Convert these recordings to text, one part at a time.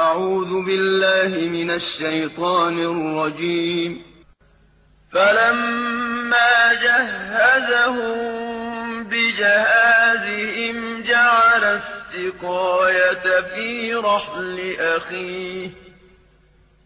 أعوذ بالله من الشيطان الرجيم. فلما جهزهم بجهازهم جعل السقاية في رحل أخيه.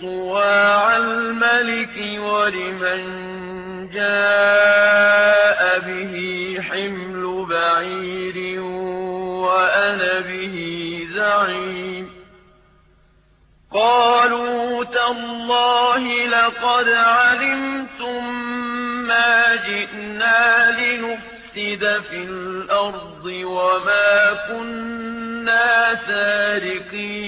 صواع الملك ولمن جاء به حمل بعير وأنا به زعيم. قالوا تالله لقد علمتم ما جئنا لنفسد في الأرض وما كنا سارقين.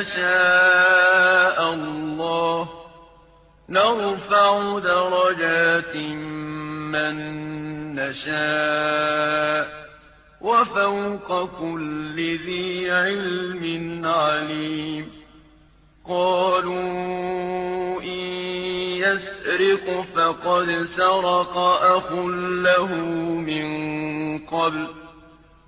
يشاء الله نرفع درجات من نشاء وفوق كل ذي علم عليم قالوا إن يسرق فقد سرق أخ له من قبل